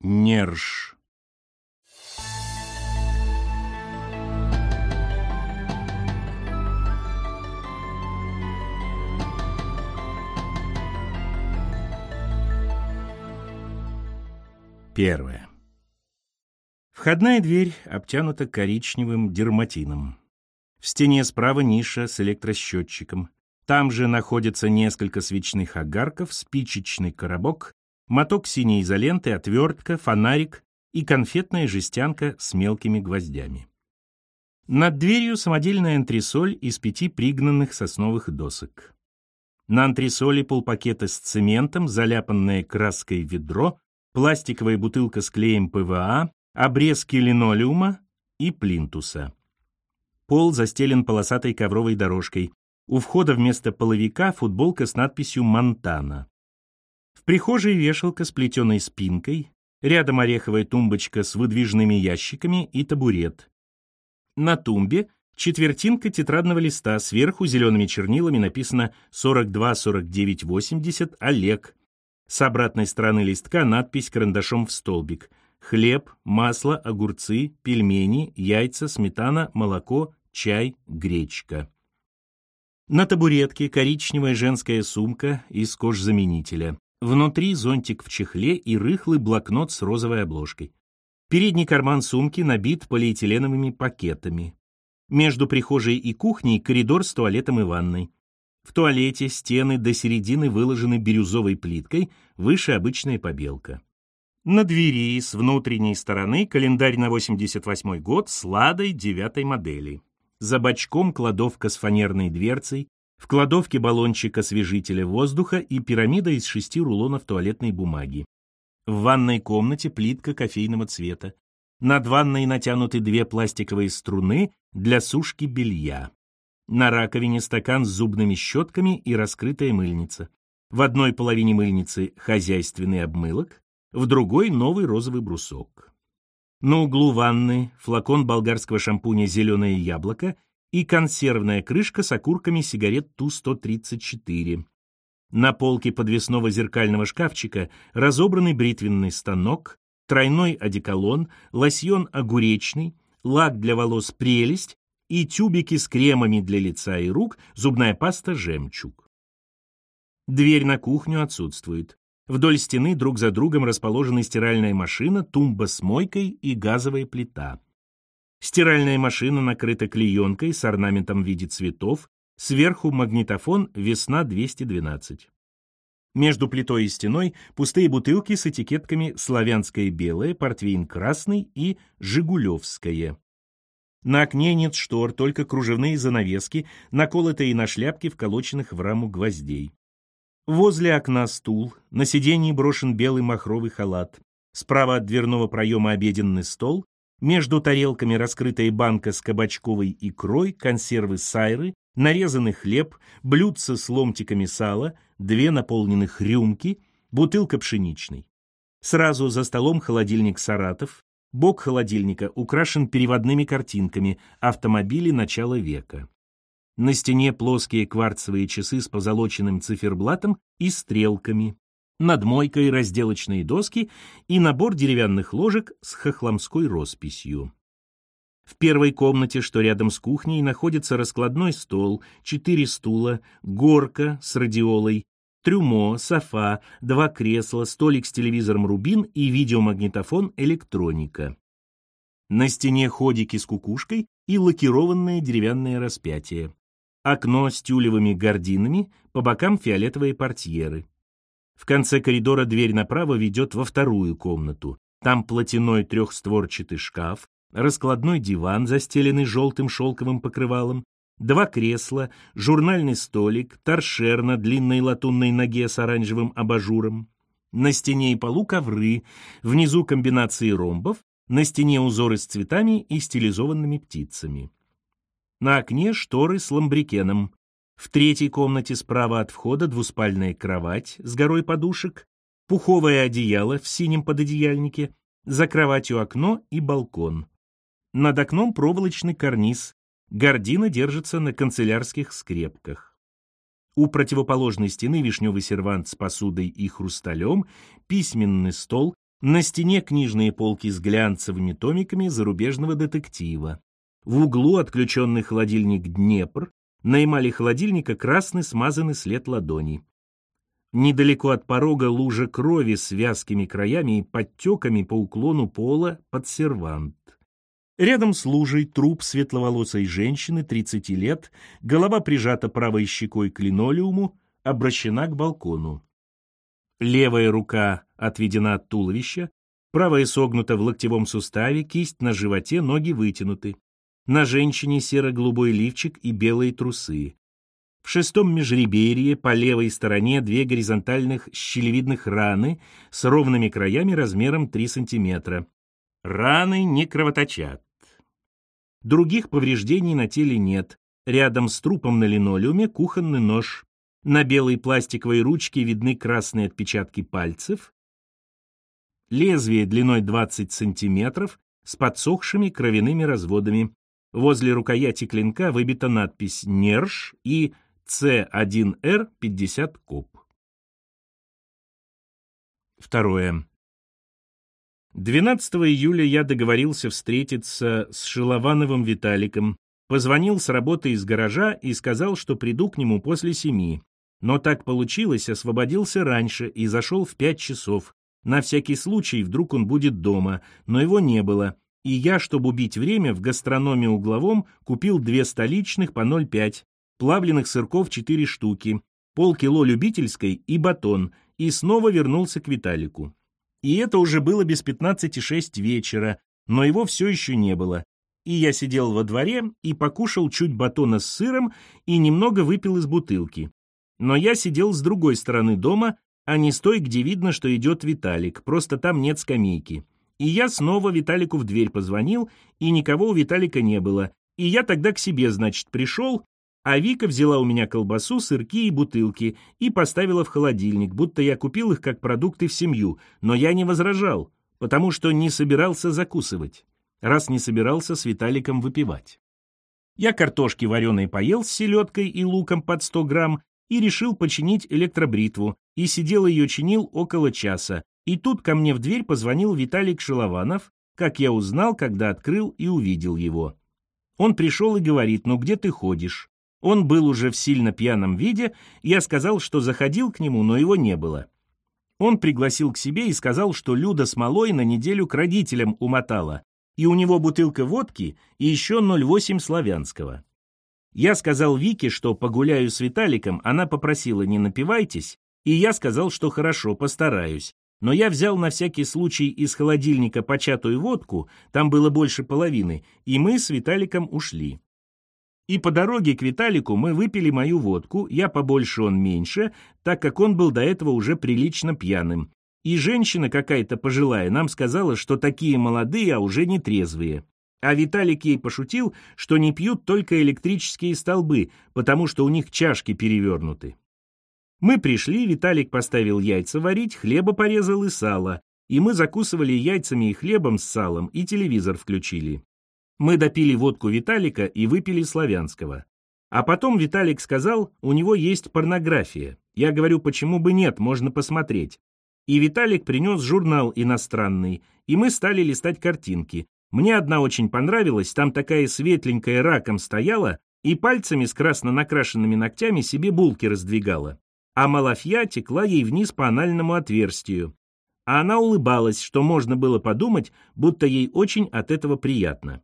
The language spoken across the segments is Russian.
Нерж. Первое. Входная дверь обтянута коричневым дерматином. В стене справа ниша с электросчетчиком. Там же находится несколько свечных огарков, спичечный коробок, моток синей изоленты, отвертка, фонарик и конфетная жестянка с мелкими гвоздями. Над дверью самодельная антресоль из пяти пригнанных сосновых досок. На антресоле полпакета с цементом, заляпанное краской ведро, пластиковая бутылка с клеем ПВА, обрезки линолеума и плинтуса. Пол застелен полосатой ковровой дорожкой, у входа вместо половика футболка с надписью «Монтана». Прихожей вешалка с плетеной спинкой, рядом ореховая тумбочка с выдвижными ящиками и табурет. На тумбе четвертинка тетрадного листа, сверху зелеными чернилами написано 42-49-80 Олег. С обратной стороны листка надпись карандашом в столбик. Хлеб, масло, огурцы, пельмени, яйца, сметана, молоко, чай, гречка. На табуретке коричневая женская сумка из кожзаменителя. Внутри зонтик в чехле и рыхлый блокнот с розовой обложкой. Передний карман сумки набит полиэтиленовыми пакетами. Между прихожей и кухней коридор с туалетом и ванной. В туалете стены до середины выложены бирюзовой плиткой, выше обычная побелка. На двери с внутренней стороны календарь на 88 год с ладой девятой модели. За бачком кладовка с фанерной дверцей, в кладовке баллончик освежителя воздуха и пирамида из шести рулонов туалетной бумаги. В ванной комнате плитка кофейного цвета. Над ванной натянуты две пластиковые струны для сушки белья. На раковине стакан с зубными щетками и раскрытая мыльница. В одной половине мыльницы хозяйственный обмылок, в другой новый розовый брусок. На углу ванны флакон болгарского шампуня «Зеленое яблоко» и консервная крышка с окурками сигарет Ту-134. На полке подвесного зеркального шкафчика разобранный бритвенный станок, тройной одеколон, лосьон огуречный, лак для волос «Прелесть» и тюбики с кремами для лица и рук, зубная паста «Жемчуг». Дверь на кухню отсутствует. Вдоль стены друг за другом расположены стиральная машина, тумба с мойкой и газовая плита. Стиральная машина накрыта клеенкой с орнаментом в виде цветов, сверху магнитофон «Весна-212». Между плитой и стеной пустые бутылки с этикетками «Славянское белое», «Портвейн красный» и «Жигулевское». На окне нет штор, только кружевные занавески, наколотые на шляпке вколоченных в раму гвоздей. Возле окна стул, на сиденье брошен белый махровый халат. Справа от дверного проема обеденный стол, между тарелками раскрытая банка с кабачковой икрой, консервы сайры, нарезанный хлеб, блюдце с ломтиками сала, две наполненных рюмки, бутылка пшеничной. Сразу за столом холодильник «Саратов», бок холодильника украшен переводными картинками «Автомобили начала века». На стене плоские кварцевые часы с позолоченным циферблатом и стрелками. Над мойкой разделочные доски и набор деревянных ложек с хохломской росписью. В первой комнате, что рядом с кухней, находится раскладной стол, четыре стула, горка с радиолой, трюмо, софа, два кресла, столик с телевизором «Рубин» и видеомагнитофон «Электроника». На стене ходики с кукушкой и лакированное деревянное распятие окно с тюлевыми гардинами, по бокам фиолетовые портьеры. В конце коридора дверь направо ведет во вторую комнату. Там платяной трехстворчатый шкаф, раскладной диван, застеленный желтым шелковым покрывалом, два кресла, журнальный столик, торшер на длинной латунной ноге с оранжевым абажуром. На стене и полу ковры, внизу комбинации ромбов, на стене узоры с цветами и стилизованными птицами. На окне шторы с ламбрикеном. В третьей комнате справа от входа двуспальная кровать с горой подушек, пуховое одеяло в синем пододеяльнике, за кроватью окно и балкон. Над окном проволочный карниз, гардина держится на канцелярских скрепках. У противоположной стены вишневый сервант с посудой и хрусталем, письменный стол, На стене книжные полки с глянцевыми томиками зарубежного детектива. В углу отключенный холодильник «Днепр», на эмали холодильника красный смазанный след ладони. Недалеко от порога лужа крови с вязкими краями и подтеками по уклону пола под сервант. Рядом с лужей труп светловолосой женщины 30 лет, голова прижата правой щекой к линолеуму, обращена к балкону. Левая рука отведена от туловища, правая согнута в локтевом суставе, кисть на животе, ноги вытянуты. На женщине серо-голубой лифчик и белые трусы. В шестом межреберье по левой стороне две горизонтальных щелевидных раны с ровными краями размером 3 см. Раны не кровоточат. Других повреждений на теле нет. Рядом с трупом на линолеуме кухонный нож. На белой пластиковой ручке видны красные отпечатки пальцев. Лезвие длиной 20 сантиметров с подсохшими кровяными разводами. Возле рукояти клинка выбита надпись «Нерж» и «С1Р50 КОП». Второе. 12 июля я договорился встретиться с Шиловановым Виталиком, позвонил с работы из гаража и сказал, что приду к нему после семи. Но так получилось, освободился раньше и зашел в пять часов. На всякий случай, вдруг он будет дома, но его не было. И я, чтобы убить время, в гастрономе угловом купил две столичных по 0,5, плавленных сырков 4 штуки, полкило любительской и батон, и снова вернулся к Виталику. И это уже было без 15,6 вечера, но его все еще не было. И я сидел во дворе и покушал чуть батона с сыром и немного выпил из бутылки. Но я сидел с другой стороны дома, а не с той, где видно, что идет Виталик, просто там нет скамейки. И я снова Виталику в дверь позвонил, и никого у Виталика не было. И я тогда к себе, значит, пришел, а Вика взяла у меня колбасу, сырки и бутылки и поставила в холодильник, будто я купил их как продукты в семью, но я не возражал, потому что не собирался закусывать, раз не собирался с Виталиком выпивать. Я картошки вареной поел с селедкой и луком под 100 грамм и решил починить электробритву, и сидел ее чинил около часа, и тут ко мне в дверь позвонил Виталик Шилованов, как я узнал, когда открыл и увидел его. Он пришел и говорит, ну где ты ходишь? Он был уже в сильно пьяном виде, я сказал, что заходил к нему, но его не было. Он пригласил к себе и сказал, что Люда с Малой на неделю к родителям умотала, и у него бутылка водки и еще 0,8 славянского. Я сказал Вике, что погуляю с Виталиком, она попросила «не напивайтесь», и я сказал, что хорошо, постараюсь. Но я взял на всякий случай из холодильника початую водку, там было больше половины, и мы с Виталиком ушли. И по дороге к Виталику мы выпили мою водку, я побольше, он меньше, так как он был до этого уже прилично пьяным. И женщина какая-то пожилая нам сказала, что такие молодые, а уже не трезвые. А Виталик ей пошутил, что не пьют только электрические столбы, потому что у них чашки перевернуты. Мы пришли, Виталик поставил яйца варить, хлеба порезал и сало, и мы закусывали яйцами и хлебом с салом, и телевизор включили. Мы допили водку Виталика и выпили славянского. А потом Виталик сказал, у него есть порнография. Я говорю, почему бы нет, можно посмотреть. И Виталик принес журнал иностранный, и мы стали листать картинки. Мне одна очень понравилась, там такая светленькая раком стояла и пальцами с красно накрашенными ногтями себе булки раздвигала. А малафья текла ей вниз по анальному отверстию. А она улыбалась, что можно было подумать, будто ей очень от этого приятно.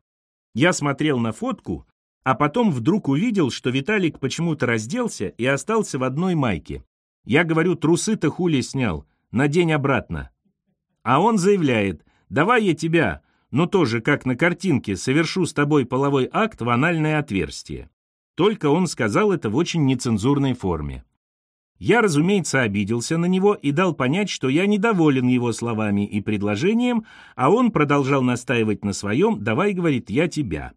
Я смотрел на фотку, а потом вдруг увидел, что Виталик почему-то разделся и остался в одной майке. Я говорю, трусы-то хули снял, надень обратно. А он заявляет, давай я тебя, но тоже как на картинке, совершу с тобой половой акт в анальное отверстие. Только он сказал это в очень нецензурной форме. Я, разумеется, обиделся на него и дал понять, что я недоволен его словами и предложением, а он продолжал настаивать на своем «давай, — говорит, — я тебя».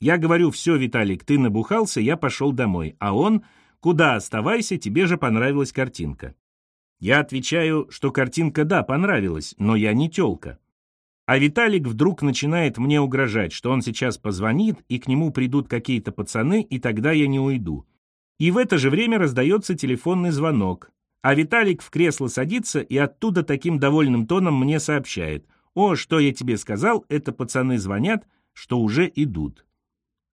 Я говорю, все, Виталик, ты набухался, я пошел домой, а он «куда оставайся, тебе же понравилась картинка». Я отвечаю, что картинка, да, понравилась, но я не тёлка. А Виталик вдруг начинает мне угрожать, что он сейчас позвонит, и к нему придут какие-то пацаны, и тогда я не уйду. И в это же время раздается телефонный звонок. А Виталик в кресло садится и оттуда таким довольным тоном мне сообщает. «О, что я тебе сказал, это пацаны звонят, что уже идут».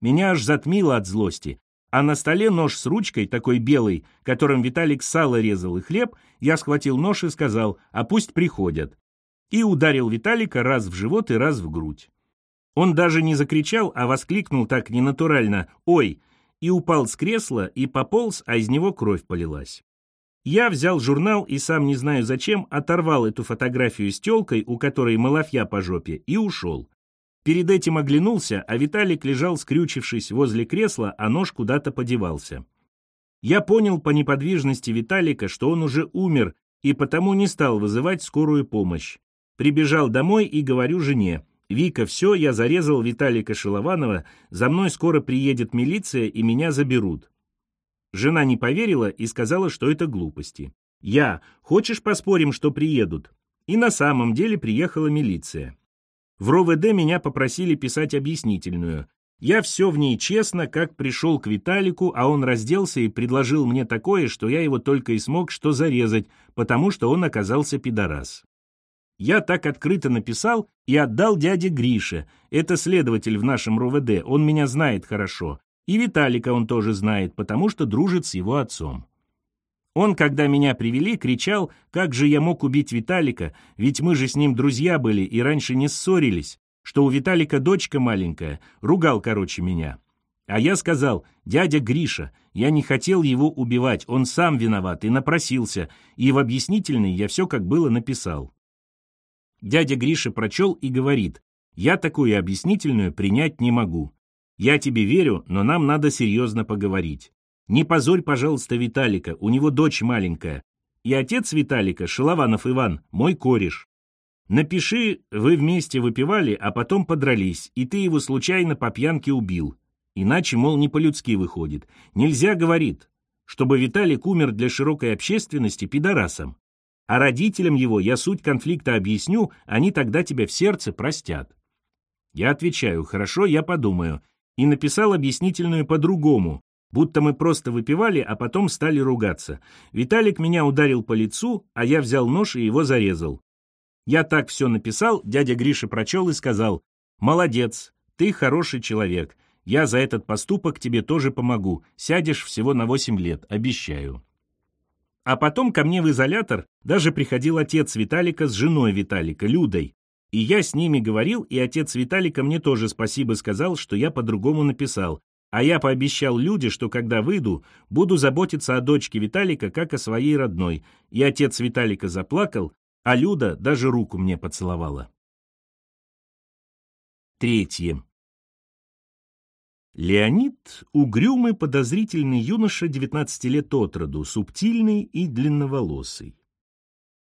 Меня аж затмило от злости. А на столе нож с ручкой, такой белый, которым Виталик сало резал и хлеб, я схватил нож и сказал, а пусть приходят. И ударил Виталика раз в живот и раз в грудь. Он даже не закричал, а воскликнул так ненатурально «Ой!» И упал с кресла и пополз, а из него кровь полилась. Я взял журнал и сам не знаю зачем оторвал эту фотографию с тёлкой, у которой малафья по жопе, и ушел. Перед этим оглянулся, а Виталик лежал скрючившись возле кресла, а нож куда-то подевался. Я понял по неподвижности Виталика, что он уже умер, и потому не стал вызывать скорую помощь. Прибежал домой и говорю жене, «Вика, все, я зарезал Виталика Шилованова, за мной скоро приедет милиция и меня заберут». Жена не поверила и сказала, что это глупости. «Я, хочешь поспорим, что приедут?» И на самом деле приехала милиция. В РОВД меня попросили писать объяснительную. Я все в ней честно, как пришел к Виталику, а он разделся и предложил мне такое, что я его только и смог что зарезать, потому что он оказался пидорас. Я так открыто написал и отдал дяде Грише. Это следователь в нашем РОВД, он меня знает хорошо. И Виталика он тоже знает, потому что дружит с его отцом. Он, когда меня привели, кричал, как же я мог убить Виталика, ведь мы же с ним друзья были и раньше не ссорились, что у Виталика дочка маленькая, ругал, короче, меня. А я сказал, дядя Гриша, я не хотел его убивать, он сам виноват и напросился, и в объяснительной я все как было написал. Дядя Гриша прочел и говорит, я такую объяснительную принять не могу. Я тебе верю, но нам надо серьезно поговорить. Не позорь, пожалуйста, Виталика, у него дочь маленькая. И отец Виталика, Шилованов Иван, мой кореш. Напиши, вы вместе выпивали, а потом подрались, и ты его случайно по пьянке убил. Иначе, мол, не по-людски выходит. Нельзя, говорит, чтобы Виталик умер для широкой общественности пидорасом. А родителям его я суть конфликта объясню, они тогда тебя в сердце простят. Я отвечаю, хорошо, я подумаю. И написал объяснительную по-другому, Будто мы просто выпивали, а потом стали ругаться. Виталик меня ударил по лицу, а я взял нож и его зарезал. Я так все написал, дядя Гриша прочел и сказал, «Молодец, ты хороший человек. Я за этот поступок тебе тоже помогу. Сядешь всего на 8 лет, обещаю». А потом ко мне в изолятор даже приходил отец Виталика с женой Виталика, Людой. И я с ними говорил, и отец Виталика мне тоже спасибо сказал, что я по-другому написал, а я пообещал Люде, что когда выйду, буду заботиться о дочке Виталика, как о своей родной. И отец Виталика заплакал, а Люда даже руку мне поцеловала. Третье. Леонид — угрюмый, подозрительный юноша 19 лет от роду, субтильный и длинноволосый.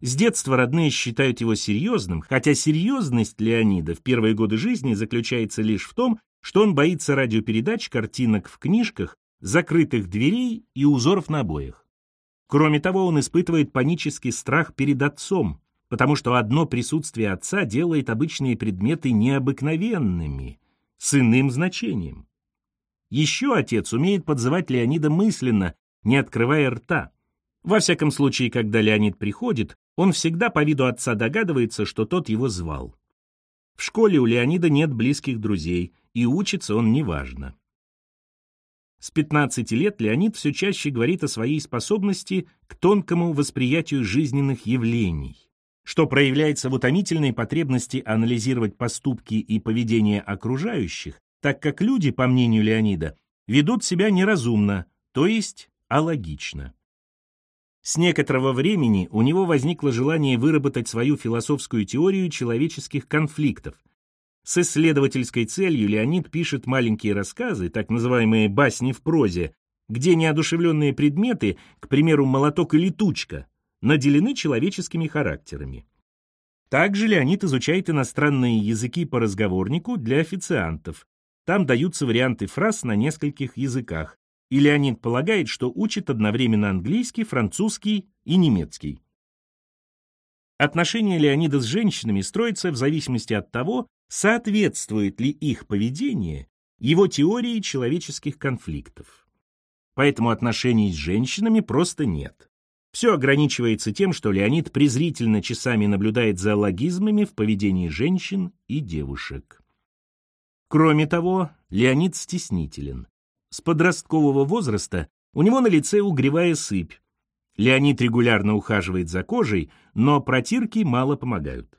С детства родные считают его серьезным, хотя серьезность Леонида в первые годы жизни заключается лишь в том, что он боится радиопередач, картинок в книжках, закрытых дверей и узоров на обоях. Кроме того, он испытывает панический страх перед отцом, потому что одно присутствие отца делает обычные предметы необыкновенными, с иным значением. Еще отец умеет подзывать Леонида мысленно, не открывая рта. Во всяком случае, когда Леонид приходит, он всегда по виду отца догадывается, что тот его звал. В школе у Леонида нет близких друзей, и учится он неважно. С 15 лет Леонид все чаще говорит о своей способности к тонкому восприятию жизненных явлений, что проявляется в утомительной потребности анализировать поступки и поведение окружающих, так как люди, по мнению Леонида, ведут себя неразумно, то есть алогично. С некоторого времени у него возникло желание выработать свою философскую теорию человеческих конфликтов, с исследовательской целью Леонид пишет маленькие рассказы, так называемые басни в прозе, где неодушевленные предметы, к примеру, молоток и летучка, наделены человеческими характерами. Также Леонид изучает иностранные языки по разговорнику для официантов. Там даются варианты фраз на нескольких языках. И Леонид полагает, что учит одновременно английский, французский и немецкий. Отношения Леонида с женщинами строятся в зависимости от того, соответствует ли их поведение его теории человеческих конфликтов. Поэтому отношений с женщинами просто нет. Все ограничивается тем, что Леонид презрительно часами наблюдает за логизмами в поведении женщин и девушек. Кроме того, Леонид стеснителен. С подросткового возраста у него на лице угревая сыпь. Леонид регулярно ухаживает за кожей, но протирки мало помогают.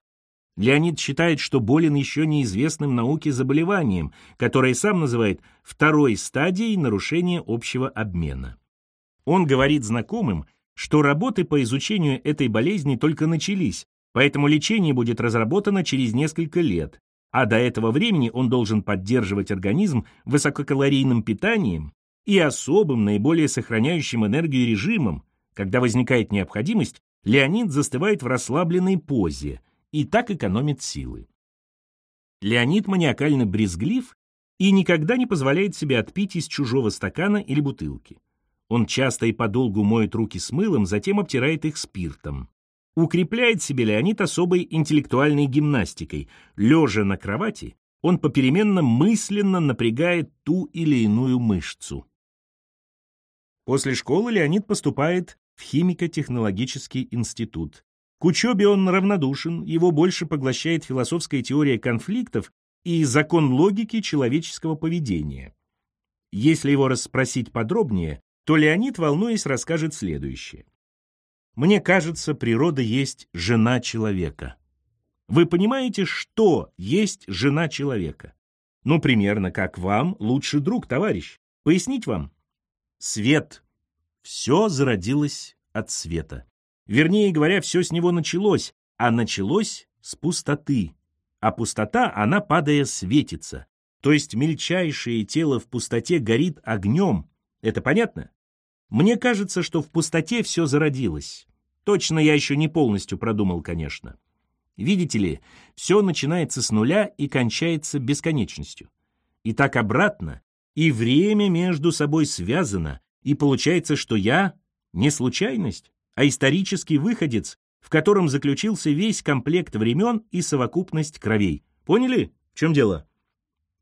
Леонид считает, что болен еще неизвестным науке заболеванием, которое сам называет второй стадией нарушения общего обмена. Он говорит знакомым, что работы по изучению этой болезни только начались, поэтому лечение будет разработано через несколько лет, а до этого времени он должен поддерживать организм высококалорийным питанием и особым, наиболее сохраняющим энергию режимом. Когда возникает необходимость, Леонид застывает в расслабленной позе и так экономит силы. Леонид маниакально брезглив и никогда не позволяет себе отпить из чужого стакана или бутылки. Он часто и подолгу моет руки с мылом, затем обтирает их спиртом. Укрепляет себе Леонид особой интеллектуальной гимнастикой. Лежа на кровати, он попеременно мысленно напрягает ту или иную мышцу. После школы Леонид поступает в химико-технологический институт. К учебе он равнодушен, его больше поглощает философская теория конфликтов и закон логики человеческого поведения. Если его расспросить подробнее, то Леонид, волнуясь, расскажет следующее. «Мне кажется, природа есть жена человека». Вы понимаете, что есть жена человека? Ну, примерно как вам лучший друг, товарищ. Пояснить вам? Свет. Все зародилось от света. Вернее говоря, все с него началось, а началось с пустоты. А пустота, она, падая, светится. То есть мельчайшее тело в пустоте горит огнем, это понятно? Мне кажется, что в пустоте все зародилось. Точно я еще не полностью продумал, конечно. Видите ли, все начинается с нуля и кончается бесконечностью. И так обратно, и время между собой связано, и получается, что я не случайность, а исторический выходец, в котором заключился весь комплект времен и совокупность кровей. Поняли, в чем дело?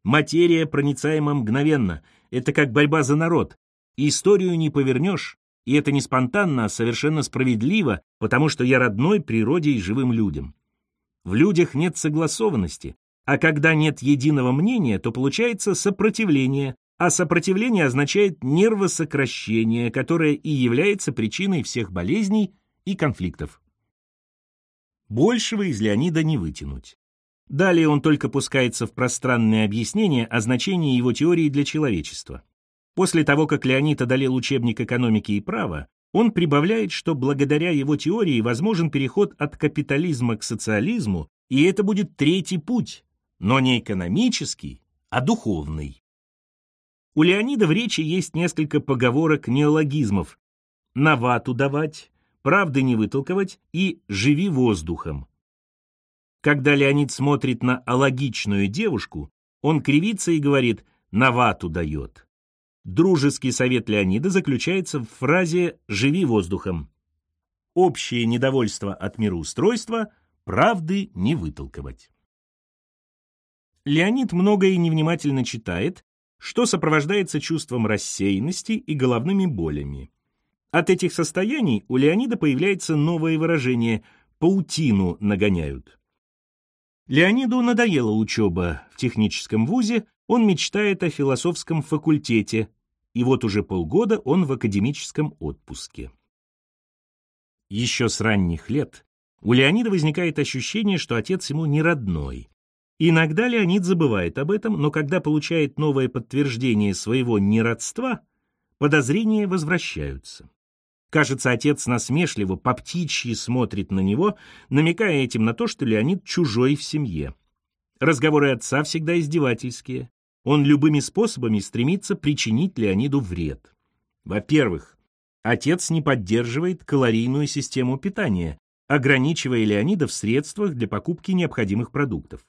Материя проницаема мгновенно. Это как борьба за народ. Историю не повернешь, и это не спонтанно, а совершенно справедливо, потому что я родной природе и живым людям. В людях нет согласованности, а когда нет единого мнения, то получается сопротивление, а сопротивление означает нервосокращение, которое и является причиной всех болезней и конфликтов. Большего из Леонида не вытянуть. Далее он только пускается в пространное объяснение о значении его теории для человечества. После того, как Леонид одолел учебник экономики и права, он прибавляет, что благодаря его теории возможен переход от капитализма к социализму, и это будет третий путь, но не экономический, а духовный. У Леонида в речи есть несколько поговорок-неологизмов «на вату давать», «правды не вытолковать» и «живи воздухом». Когда Леонид смотрит на алогичную девушку, он кривится и говорит «на вату дает». Дружеский совет Леонида заключается в фразе «живи воздухом». Общее недовольство от мироустройства правды не вытолковать. Леонид многое невнимательно читает, что сопровождается чувством рассеянности и головными болями. От этих состояний у Леонида появляется новое выражение «паутину нагоняют». Леониду надоела учеба в техническом вузе, он мечтает о философском факультете, и вот уже полгода он в академическом отпуске. Еще с ранних лет у Леонида возникает ощущение, что отец ему не родной. Иногда Леонид забывает об этом, но когда получает новое подтверждение своего неродства, подозрения возвращаются. Кажется, отец насмешливо по птичьи смотрит на него, намекая этим на то, что Леонид чужой в семье. Разговоры отца всегда издевательские. Он любыми способами стремится причинить Леониду вред. Во-первых, отец не поддерживает калорийную систему питания, ограничивая Леонида в средствах для покупки необходимых продуктов.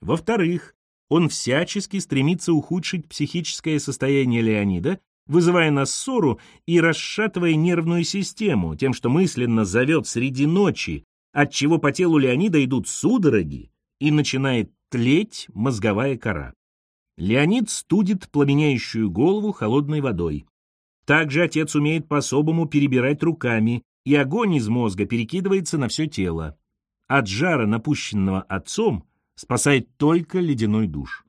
Во-вторых, он всячески стремится ухудшить психическое состояние Леонида, вызывая на ссору и расшатывая нервную систему тем, что мысленно зовет среди ночи, отчего по телу Леонида идут судороги, и начинает тлеть мозговая кора. Леонид студит пламеняющую голову холодной водой. Также отец умеет по-особому перебирать руками, и огонь из мозга перекидывается на все тело. От жара, напущенного отцом, спасает только ледяной душ.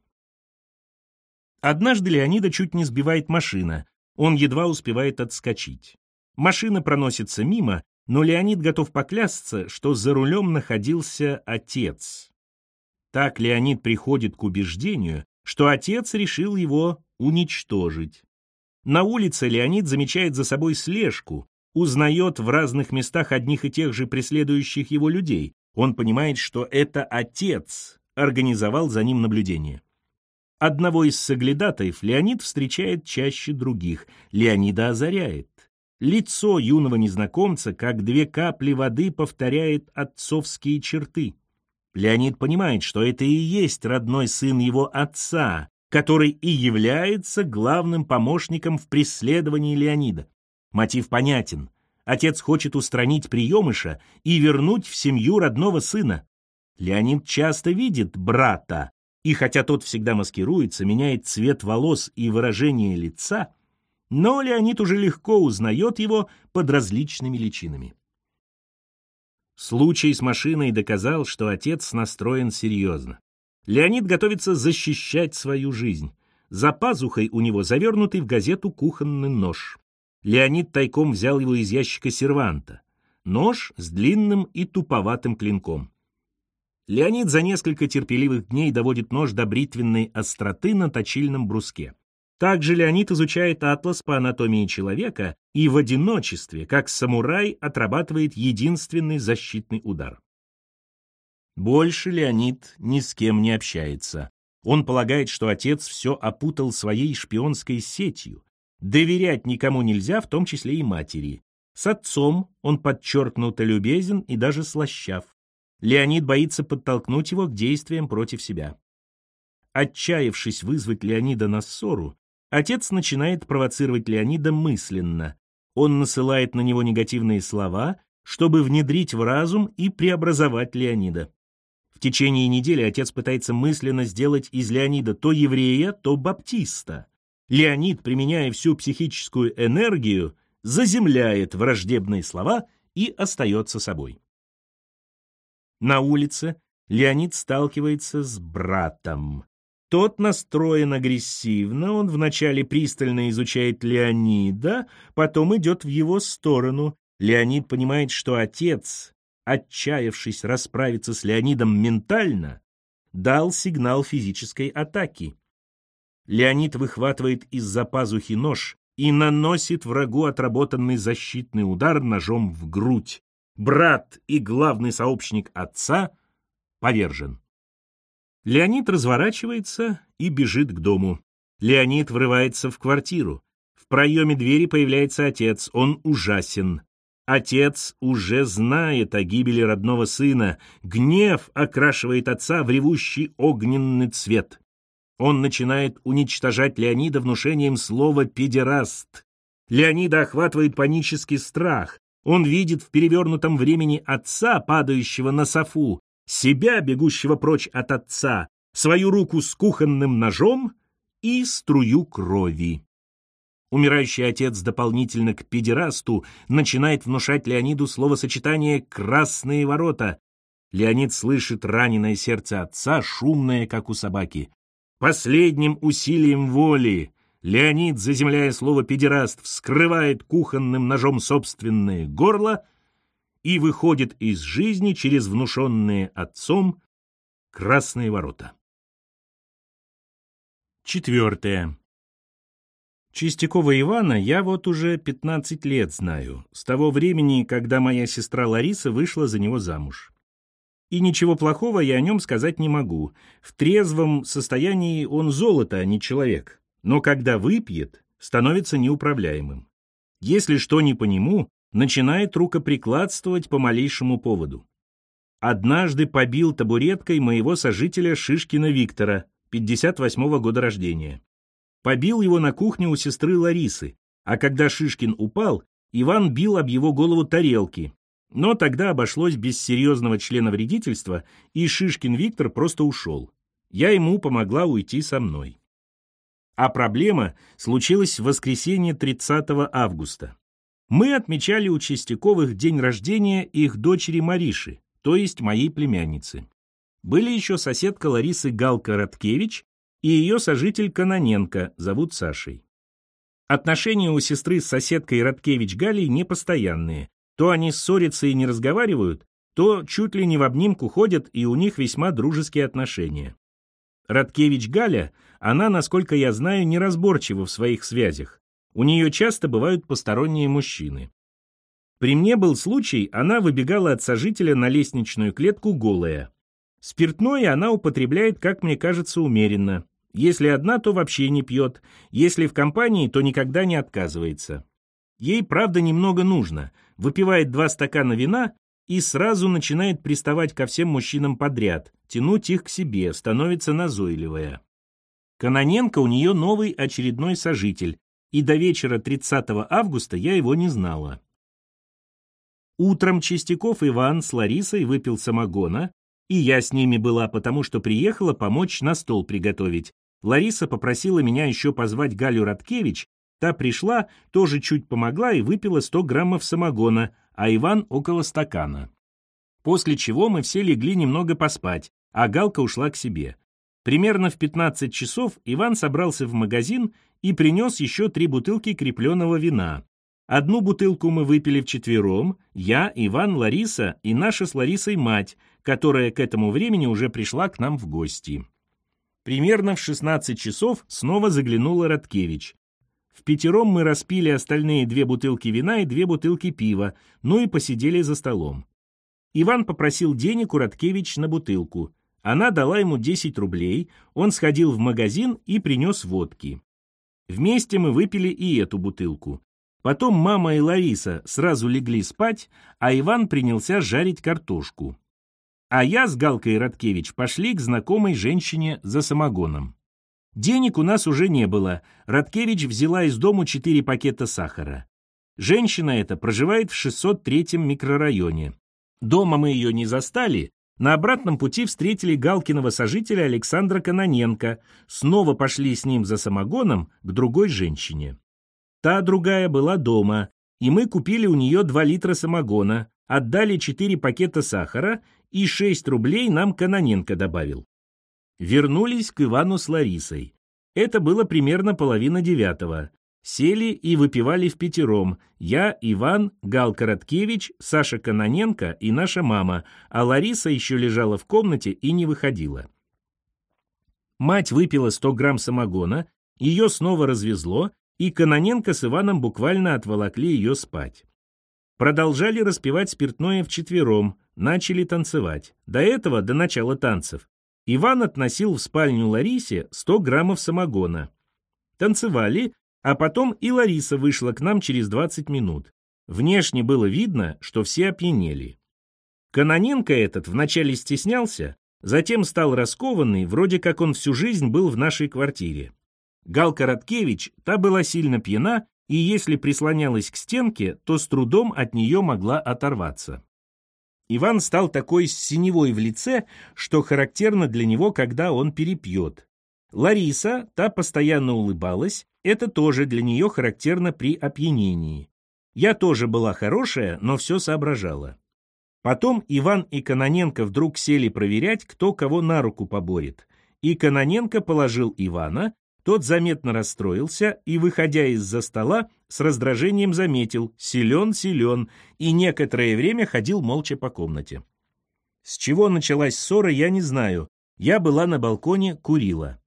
Однажды Леонида чуть не сбивает машина, он едва успевает отскочить. Машина проносится мимо, но Леонид готов поклясться, что за рулем находился отец. Так Леонид приходит к убеждению, что отец решил его уничтожить. На улице Леонид замечает за собой слежку, узнает в разных местах одних и тех же преследующих его людей. Он понимает, что это отец организовал за ним наблюдение. Одного из соглядатаев Леонид встречает чаще других. Леонида озаряет. Лицо юного незнакомца, как две капли воды, повторяет отцовские черты. Леонид понимает, что это и есть родной сын его отца, который и является главным помощником в преследовании Леонида. Мотив понятен. Отец хочет устранить приемыша и вернуть в семью родного сына. Леонид часто видит брата, и хотя тот всегда маскируется, меняет цвет волос и выражение лица, но Леонид уже легко узнает его под различными личинами. Случай с машиной доказал, что отец настроен серьезно. Леонид готовится защищать свою жизнь. За пазухой у него завернутый в газету кухонный нож. Леонид тайком взял его из ящика серванта. Нож с длинным и туповатым клинком. Леонид за несколько терпеливых дней доводит нож до бритвенной остроты на точильном бруске. Также Леонид изучает атлас по анатомии человека и в одиночестве, как самурай, отрабатывает единственный защитный удар. Больше Леонид ни с кем не общается. Он полагает, что отец все опутал своей шпионской сетью. Доверять никому нельзя, в том числе и матери. С отцом он подчеркнуто любезен и даже слащав. Леонид боится подтолкнуть его к действиям против себя. Отчаявшись вызвать Леонида на ссору, отец начинает провоцировать Леонида мысленно. Он насылает на него негативные слова, чтобы внедрить в разум и преобразовать Леонида течение недели отец пытается мысленно сделать из Леонида то еврея, то баптиста. Леонид, применяя всю психическую энергию, заземляет враждебные слова и остается собой. На улице Леонид сталкивается с братом. Тот настроен агрессивно, он вначале пристально изучает Леонида, потом идет в его сторону. Леонид понимает, что отец отчаявшись расправиться с Леонидом ментально, дал сигнал физической атаки. Леонид выхватывает из-за пазухи нож и наносит врагу отработанный защитный удар ножом в грудь. Брат и главный сообщник отца повержен. Леонид разворачивается и бежит к дому. Леонид врывается в квартиру. В проеме двери появляется отец, он ужасен. Отец уже знает о гибели родного сына. Гнев окрашивает отца в ревущий огненный цвет. Он начинает уничтожать Леонида внушением слова «педераст». Леонида охватывает панический страх. Он видит в перевернутом времени отца, падающего на софу, себя, бегущего прочь от отца, свою руку с кухонным ножом и струю крови. Умирающий отец дополнительно к педерасту начинает внушать Леониду словосочетание «красные ворота». Леонид слышит раненое сердце отца, шумное, как у собаки. Последним усилием воли Леонид, заземляя слово «педераст», вскрывает кухонным ножом собственное горло и выходит из жизни через внушенные отцом красные ворота. Четвертое. Чистякова Ивана я вот уже 15 лет знаю, с того времени, когда моя сестра Лариса вышла за него замуж. И ничего плохого я о нем сказать не могу. В трезвом состоянии он золото, а не человек. Но когда выпьет, становится неуправляемым. Если что не по нему, начинает рукоприкладствовать по малейшему поводу. Однажды побил табуреткой моего сожителя Шишкина Виктора, 58 -го года рождения побил его на кухне у сестры Ларисы, а когда Шишкин упал, Иван бил об его голову тарелки. Но тогда обошлось без серьезного члена вредительства, и Шишкин Виктор просто ушел. Я ему помогла уйти со мной. А проблема случилась в воскресенье 30 августа. Мы отмечали у Чистяковых день рождения их дочери Мариши, то есть моей племянницы. Были еще соседка Ларисы Галка Радкевич и ее сожитель Каноненко, зовут Сашей. Отношения у сестры с соседкой Радкевич Галей непостоянные. То они ссорятся и не разговаривают, то чуть ли не в обнимку ходят, и у них весьма дружеские отношения. Радкевич Галя, она, насколько я знаю, неразборчива в своих связях. У нее часто бывают посторонние мужчины. При мне был случай, она выбегала от сожителя на лестничную клетку голая. Спиртное она употребляет, как мне кажется, умеренно. Если одна, то вообще не пьет. Если в компании, то никогда не отказывается. Ей, правда, немного нужно. Выпивает два стакана вина и сразу начинает приставать ко всем мужчинам подряд, тянуть их к себе, становится назойливая. Каноненко у нее новый очередной сожитель, и до вечера 30 августа я его не знала. Утром Чистяков Иван с Ларисой выпил самогона, и я с ними была, потому что приехала помочь на стол приготовить. Лариса попросила меня еще позвать Галю Радкевич, та пришла, тоже чуть помогла и выпила 100 граммов самогона, а Иван около стакана. После чего мы все легли немного поспать, а Галка ушла к себе. Примерно в 15 часов Иван собрался в магазин и принес еще три бутылки крепленного вина. Одну бутылку мы выпили вчетвером, я, Иван, Лариса и наша с Ларисой мать, которая к этому времени уже пришла к нам в гости. Примерно в 16 часов снова заглянула Радкевич. В пятером мы распили остальные две бутылки вина и две бутылки пива, ну и посидели за столом. Иван попросил денег у Радкевич на бутылку. Она дала ему 10 рублей, он сходил в магазин и принес водки. Вместе мы выпили и эту бутылку. Потом мама и Лариса сразу легли спать, а Иван принялся жарить картошку. А я с Галкой Радкевич пошли к знакомой женщине за самогоном. Денег у нас уже не было. Радкевич взяла из дому четыре пакета сахара. Женщина эта проживает в 603-м микрорайоне. Дома мы ее не застали, на обратном пути встретили Галкиного сожителя Александра Каноненко, снова пошли с ним за самогоном к другой женщине. Та другая была дома, и мы купили у нее 2 литра самогона, отдали 4 пакета сахара и 6 рублей нам Каноненко добавил. Вернулись к Ивану с Ларисой. Это было примерно половина девятого. Сели и выпивали в пятером. Я, Иван, Гал Короткевич, Саша Каноненко и наша мама, а Лариса еще лежала в комнате и не выходила. Мать выпила 100 грамм самогона, ее снова развезло, и Каноненко с Иваном буквально отволокли ее спать. Продолжали распивать спиртное вчетвером, начали танцевать. До этого, до начала танцев, Иван относил в спальню Ларисе 100 граммов самогона. Танцевали, а потом и Лариса вышла к нам через 20 минут. Внешне было видно, что все опьянели. Каноненко этот вначале стеснялся, затем стал раскованный, вроде как он всю жизнь был в нашей квартире. Галка Радкевич, та была сильно пьяна, и если прислонялась к стенке, то с трудом от нее могла оторваться. Иван стал такой синевой в лице, что характерно для него, когда он перепьет. Лариса, та постоянно улыбалась, это тоже для нее характерно при опьянении. Я тоже была хорошая, но все соображала. Потом Иван и Каноненко вдруг сели проверять, кто кого на руку поборет. И Каноненко положил Ивана, тот заметно расстроился и, выходя из-за стола, с раздражением заметил «силен, силен» и некоторое время ходил молча по комнате. С чего началась ссора, я не знаю. Я была на балконе, курила.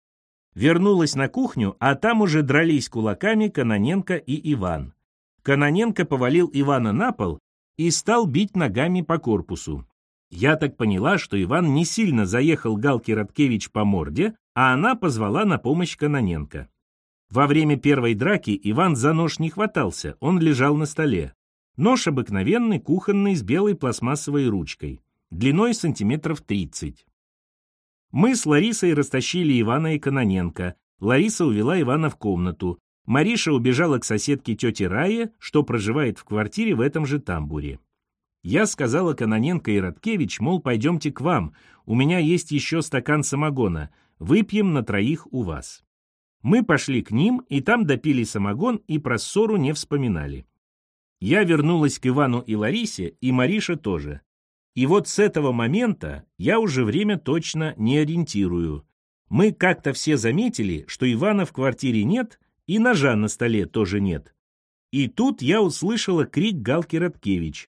Вернулась на кухню, а там уже дрались кулаками Каноненко и Иван. Каноненко повалил Ивана на пол и стал бить ногами по корпусу. Я так поняла, что Иван не сильно заехал Галке Радкевич по морде, а она позвала на помощь Каноненко. Во время первой драки Иван за нож не хватался, он лежал на столе. Нож обыкновенный, кухонный, с белой пластмассовой ручкой, длиной сантиметров 30. Мы с Ларисой растащили Ивана и Каноненко. Лариса увела Ивана в комнату. Мариша убежала к соседке тете Рае, что проживает в квартире в этом же тамбуре. Я сказала Каноненко и Радкевич, мол, пойдемте к вам, у меня есть еще стакан самогона, выпьем на троих у вас. Мы пошли к ним, и там допили самогон и про ссору не вспоминали. Я вернулась к Ивану и Ларисе, и Мариша тоже. И вот с этого момента я уже время точно не ориентирую. Мы как-то все заметили, что Ивана в квартире нет, и ножа на столе тоже нет. И тут я услышала крик Галки Радкевич.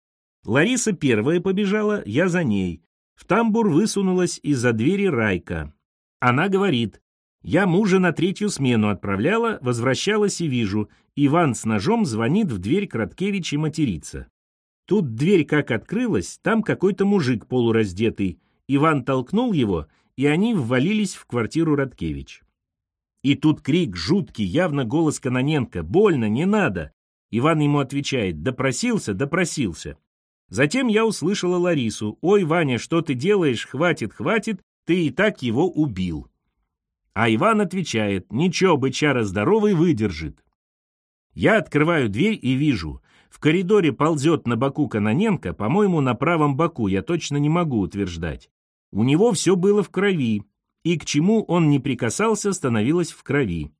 Лариса первая побежала, я за ней. В тамбур высунулась из-за двери Райка. Она говорит, я мужа на третью смену отправляла, возвращалась и вижу, Иван с ножом звонит в дверь Краткевич и матерится. Тут дверь как открылась, там какой-то мужик полураздетый. Иван толкнул его, и они ввалились в квартиру Радкевич. И тут крик жуткий, явно голос Каноненко. «Больно, не надо!» Иван ему отвечает. «Допросился, допросился». Затем я услышала Ларису. «Ой, Ваня, что ты делаешь? Хватит, хватит, ты и так его убил». А Иван отвечает. «Ничего, бычара здоровый выдержит». Я открываю дверь и вижу. В коридоре ползет на боку Каноненко, по-моему, на правом боку, я точно не могу утверждать. У него все было в крови, и к чему он не прикасался, становилось в крови.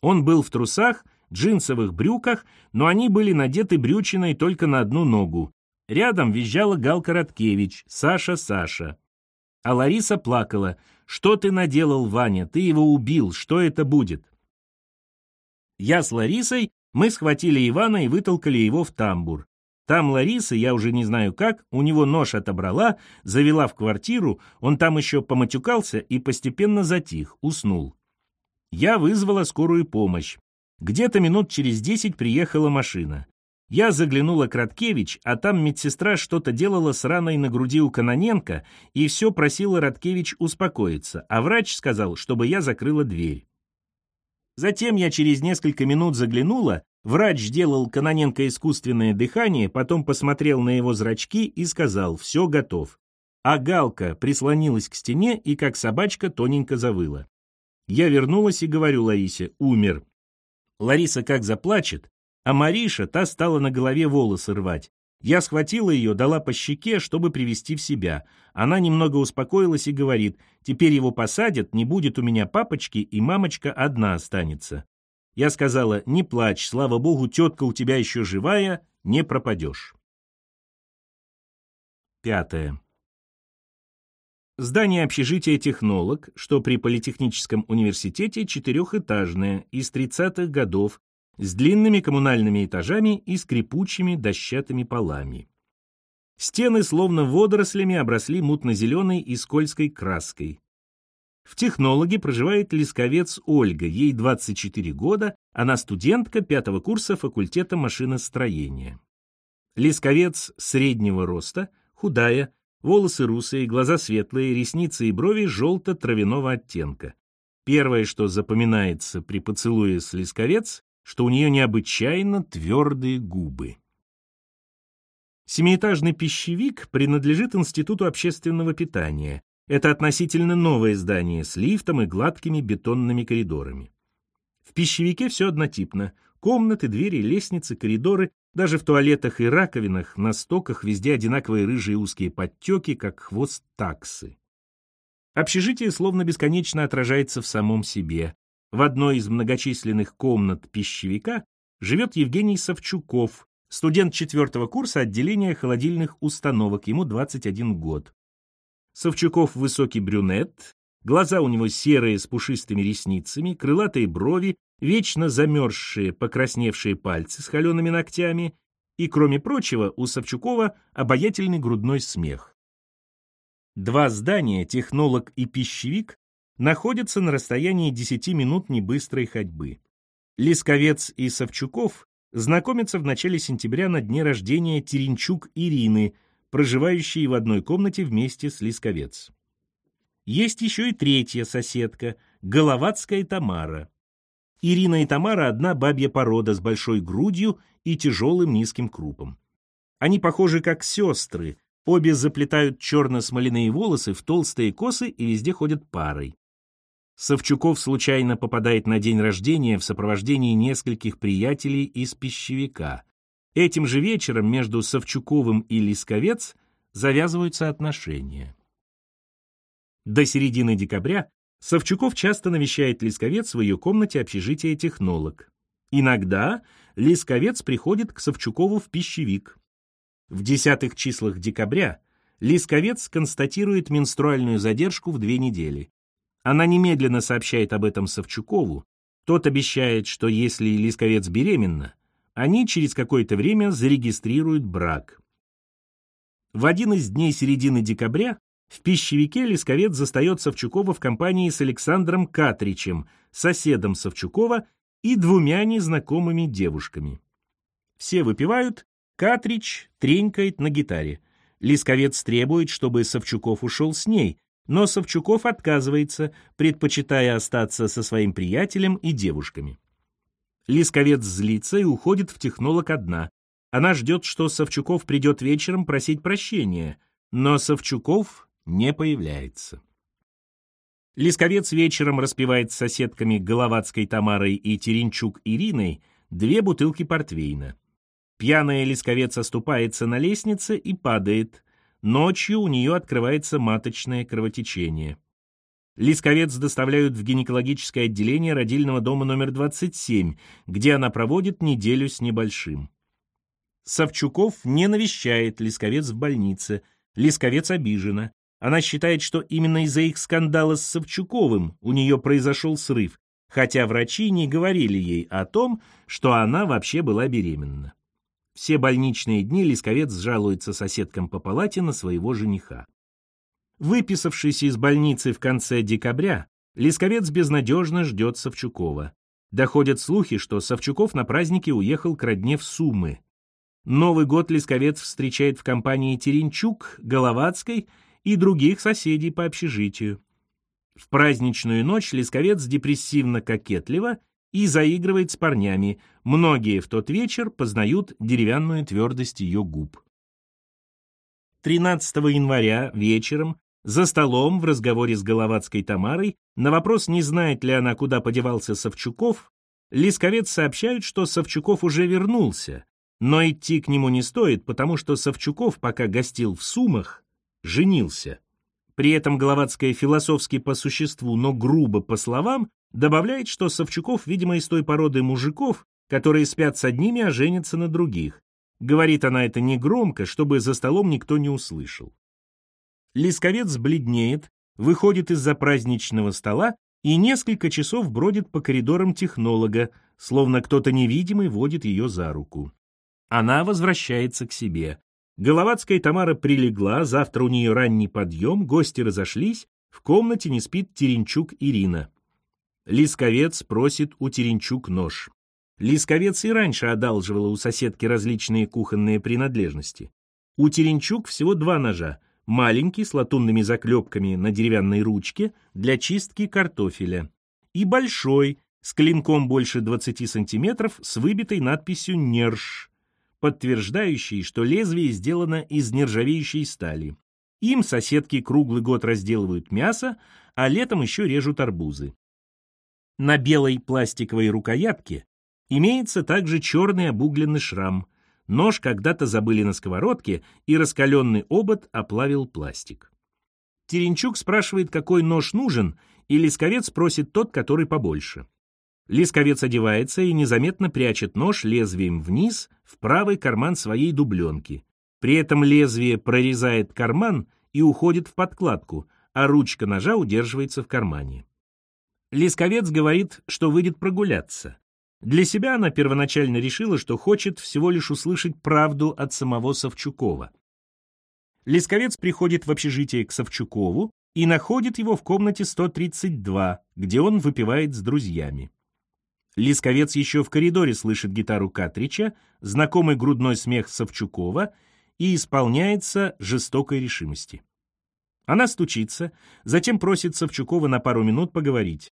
Он был в трусах, джинсовых брюках, но они были надеты брючиной только на одну ногу. Рядом визжала Галка Радкевич, Саша, Саша. А Лариса плакала. «Что ты наделал, Ваня? Ты его убил. Что это будет?» Я с Ларисой мы схватили Ивана и вытолкали его в тамбур. Там Лариса, я уже не знаю как, у него нож отобрала, завела в квартиру, он там еще поматюкался и постепенно затих, уснул. Я вызвала скорую помощь. Где-то минут через десять приехала машина. Я заглянула к Радкевич, а там медсестра что-то делала с раной на груди у Каноненко и все просила Радкевич успокоиться, а врач сказал, чтобы я закрыла дверь. Затем я через несколько минут заглянула, врач сделал Каноненко искусственное дыхание, потом посмотрел на его зрачки и сказал «все готов». А Галка прислонилась к стене и как собачка тоненько завыла. Я вернулась и говорю Ларисе «умер». Лариса как заплачет, а Мариша, та стала на голове волосы рвать. Я схватила ее, дала по щеке, чтобы привести в себя. Она немного успокоилась и говорит, теперь его посадят, не будет у меня папочки, и мамочка одна останется. Я сказала, не плачь, слава богу, тетка у тебя еще живая, не пропадешь. Пятое. Здание общежития «Технолог», что при Политехническом университете четырехэтажное, из 30-х годов, с длинными коммунальными этажами и скрипучими дощатыми полами. Стены словно водорослями обросли мутно-зеленой и скользкой краской. В технологе проживает лесковец Ольга, ей 24 года, она студентка пятого курса факультета машиностроения. Лесковец среднего роста, худая, волосы русые, глаза светлые, ресницы и брови желто-травяного оттенка. Первое, что запоминается при поцелуе с лесковец, что у нее необычайно твердые губы. Семиэтажный пищевик принадлежит Институту общественного питания. Это относительно новое здание с лифтом и гладкими бетонными коридорами. В пищевике все однотипно. Комнаты, двери, лестницы, коридоры, даже в туалетах и раковинах, на стоках везде одинаковые рыжие узкие подтеки, как хвост таксы. Общежитие словно бесконечно отражается в самом себе. В одной из многочисленных комнат пищевика живет Евгений Савчуков, студент четвертого курса отделения холодильных установок, ему 21 год. Савчуков высокий брюнет, глаза у него серые с пушистыми ресницами, крылатые брови, вечно замерзшие, покрасневшие пальцы с холеными ногтями, и, кроме прочего, у Савчукова обаятельный грудной смех. Два здания, технолог и пищевик, находятся на расстоянии 10 минут небыстрой ходьбы. Лисковец и Савчуков знакомятся в начале сентября на дне рождения Теренчук Ирины, проживающей в одной комнате вместе с Лисковец. Есть еще и третья соседка, Головацкая Тамара. Ирина и Тамара одна бабья порода с большой грудью и тяжелым низким крупом. Они похожи как сестры, обе заплетают черно-смоляные волосы в толстые косы и везде ходят парой. Савчуков случайно попадает на день рождения в сопровождении нескольких приятелей из пищевика. Этим же вечером между Савчуковым и Лисковец завязываются отношения. До середины декабря Савчуков часто навещает Лисковец в ее комнате общежития технолог. Иногда Лисковец приходит к Савчукову в пищевик. В десятых числах декабря Лисковец констатирует менструальную задержку в две недели. Она немедленно сообщает об этом Савчукову. Тот обещает, что если Лисковец беременна, они через какое-то время зарегистрируют брак. В один из дней середины декабря в пищевике Лисковец застает Савчукова в компании с Александром Катричем, соседом Савчукова и двумя незнакомыми девушками. Все выпивают, Катрич тренькает на гитаре. Лисковец требует, чтобы Савчуков ушел с ней, но Савчуков отказывается, предпочитая остаться со своим приятелем и девушками. Лисковец злится и уходит в технолог одна. Она ждет, что Савчуков придет вечером просить прощения, но Савчуков не появляется. Лисковец вечером распивает с соседками Головацкой Тамарой и Теренчук Ириной две бутылки портвейна. Пьяная Лисковец оступается на лестнице и падает. Ночью у нее открывается маточное кровотечение. Лисковец доставляют в гинекологическое отделение родильного дома номер 27, где она проводит неделю с небольшим. Савчуков не навещает Лисковец в больнице. Лисковец обижена. Она считает, что именно из-за их скандала с Савчуковым у нее произошел срыв, хотя врачи не говорили ей о том, что она вообще была беременна. Все больничные дни Лисковец жалуется соседкам по палате на своего жениха. Выписавшийся из больницы в конце декабря, Лисковец безнадежно ждет Савчукова. Доходят слухи, что Савчуков на празднике уехал к родне в Сумы. Новый год Лисковец встречает в компании Теренчук, Головацкой и других соседей по общежитию. В праздничную ночь Лисковец депрессивно-кокетливо и заигрывает с парнями. Многие в тот вечер познают деревянную твердость ее губ. 13 января вечером за столом в разговоре с Головацкой Тамарой на вопрос, не знает ли она, куда подевался Савчуков, Лисковец сообщают, что Савчуков уже вернулся, но идти к нему не стоит, потому что Савчуков, пока гостил в Сумах, женился. При этом Головацкая философски по существу, но грубо по словам, добавляет, что Савчуков, видимо, из той породы мужиков, которые спят с одними, а женятся на других. Говорит она это негромко, чтобы за столом никто не услышал. Лисковец бледнеет, выходит из-за праздничного стола и несколько часов бродит по коридорам технолога, словно кто-то невидимый водит ее за руку. Она возвращается к себе. Головацкая Тамара прилегла, завтра у нее ранний подъем, гости разошлись, в комнате не спит Теренчук Ирина. Лисковец просит у Теренчук нож. Лисковец и раньше одалживала у соседки различные кухонные принадлежности. У Теренчук всего два ножа, маленький с латунными заклепками на деревянной ручке для чистки картофеля и большой с клинком больше 20 сантиметров с выбитой надписью «Нерж», подтверждающий, что лезвие сделано из нержавеющей стали. Им соседки круглый год разделывают мясо, а летом еще режут арбузы. На белой пластиковой рукоятке имеется также черный обугленный шрам. Нож когда-то забыли на сковородке, и раскаленный обод оплавил пластик. Теренчук спрашивает, какой нож нужен, и Лисковец просит тот, который побольше. Лисковец одевается и незаметно прячет нож лезвием вниз в правый карман своей дубленки. При этом лезвие прорезает карман и уходит в подкладку, а ручка ножа удерживается в кармане. Лисковец говорит, что выйдет прогуляться. Для себя она первоначально решила, что хочет всего лишь услышать правду от самого Савчукова. Лисковец приходит в общежитие к Савчукову и находит его в комнате 132, где он выпивает с друзьями. Лисковец еще в коридоре слышит гитару Катрича, знакомый грудной смех Савчукова и исполняется жестокой решимости. Она стучится, затем просит Савчукова на пару минут поговорить.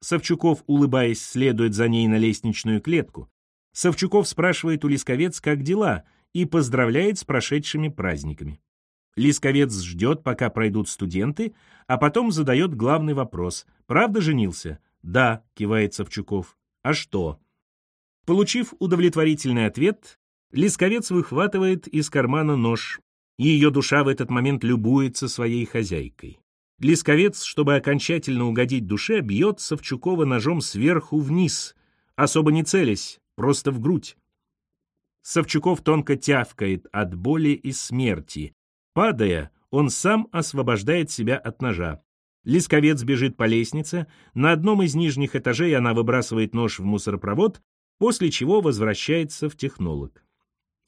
Савчуков, улыбаясь, следует за ней на лестничную клетку. Савчуков спрашивает у Лисковец, как дела, и поздравляет с прошедшими праздниками. Лисковец ждет, пока пройдут студенты, а потом задает главный вопрос. «Правда женился?» «Да», — кивает Савчуков. А что? Получив удовлетворительный ответ, Лисковец выхватывает из кармана нож, и ее душа в этот момент любуется своей хозяйкой. Лисковец, чтобы окончательно угодить душе, бьет Савчукова ножом сверху вниз, особо не целясь, просто в грудь. Савчуков тонко тявкает от боли и смерти. Падая, он сам освобождает себя от ножа. Лисковец бежит по лестнице, на одном из нижних этажей она выбрасывает нож в мусоропровод, после чего возвращается в технолог.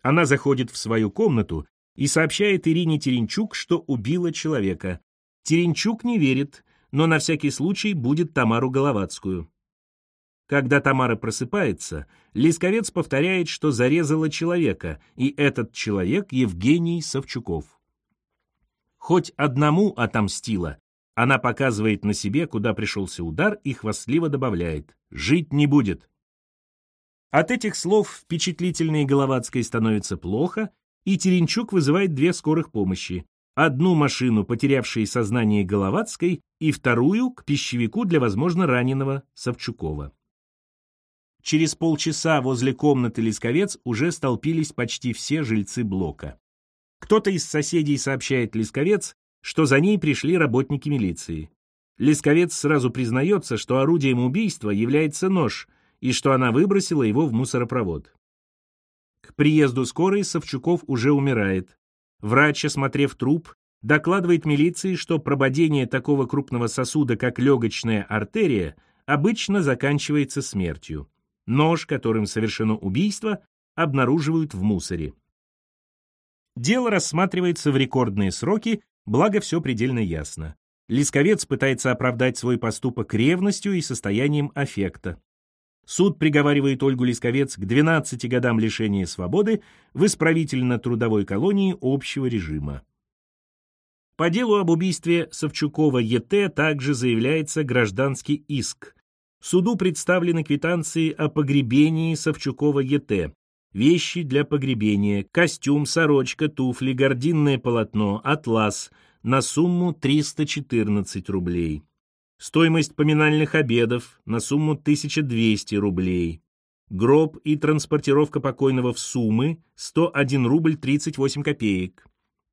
Она заходит в свою комнату и сообщает Ирине Теренчук, что убила человека. Теренчук не верит, но на всякий случай будет Тамару Головацкую. Когда Тамара просыпается, Лисковец повторяет, что зарезала человека, и этот человек Евгений Савчуков. Хоть одному отомстила, она показывает на себе, куда пришелся удар, и хвастливо добавляет «Жить не будет». От этих слов впечатлительной Головацкой становится плохо, и Теренчук вызывает две скорых помощи. Одну машину, потерявшей сознание Головацкой, и вторую к пищевику для, возможно, раненого Савчукова. Через полчаса возле комнаты Лисковец уже столпились почти все жильцы блока. Кто-то из соседей сообщает Лисковец, что за ней пришли работники милиции. Лисковец сразу признается, что орудием убийства является нож, и что она выбросила его в мусоропровод. К приезду скорой Савчуков уже умирает. Врач, осмотрев труп, докладывает милиции, что прободение такого крупного сосуда, как легочная артерия, обычно заканчивается смертью. Нож, которым совершено убийство, обнаруживают в мусоре. Дело рассматривается в рекордные сроки, благо все предельно ясно. Лисковец пытается оправдать свой поступок ревностью и состоянием аффекта. Суд приговаривает Ольгу Лисковец к 12 годам лишения свободы в исправительно-трудовой колонии общего режима. По делу об убийстве Савчукова ЕТ также заявляется гражданский иск. Суду представлены квитанции о погребении Савчукова ЕТ, вещи для погребения, костюм, сорочка, туфли, гардинное полотно, атлас на сумму 314 рублей. Стоимость поминальных обедов на сумму 1200 рублей. Гроб и транспортировка покойного в Сумы 101 рубль 38 копеек.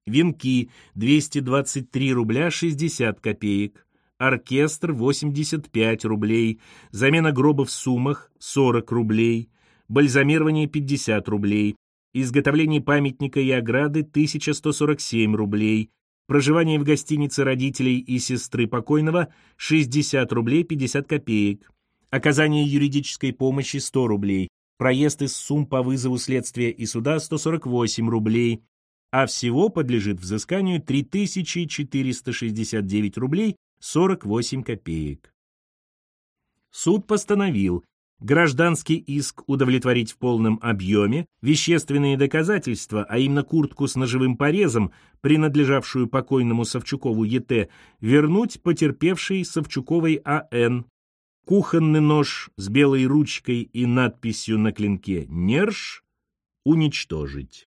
Венки 223 рубля 60 копеек. Оркестр 85 рублей, замена гроба в суммах 40 рублей, бальзамирование 50 рублей, изготовление памятника и ограды 1147 рублей, проживание в гостинице родителей и сестры покойного 60 рублей 50 копеек, оказание юридической помощи 100 рублей, проезд из сумм по вызову следствия и суда 148 рублей, а всего подлежит взысканию 3469 рублей 48 копеек. Суд постановил гражданский иск удовлетворить в полном объеме, вещественные доказательства, а именно куртку с ножевым порезом, принадлежавшую покойному Савчукову ЕТ, вернуть потерпевшей Савчуковой А.Н., кухонный нож с белой ручкой и надписью на клинке «Нерж» уничтожить.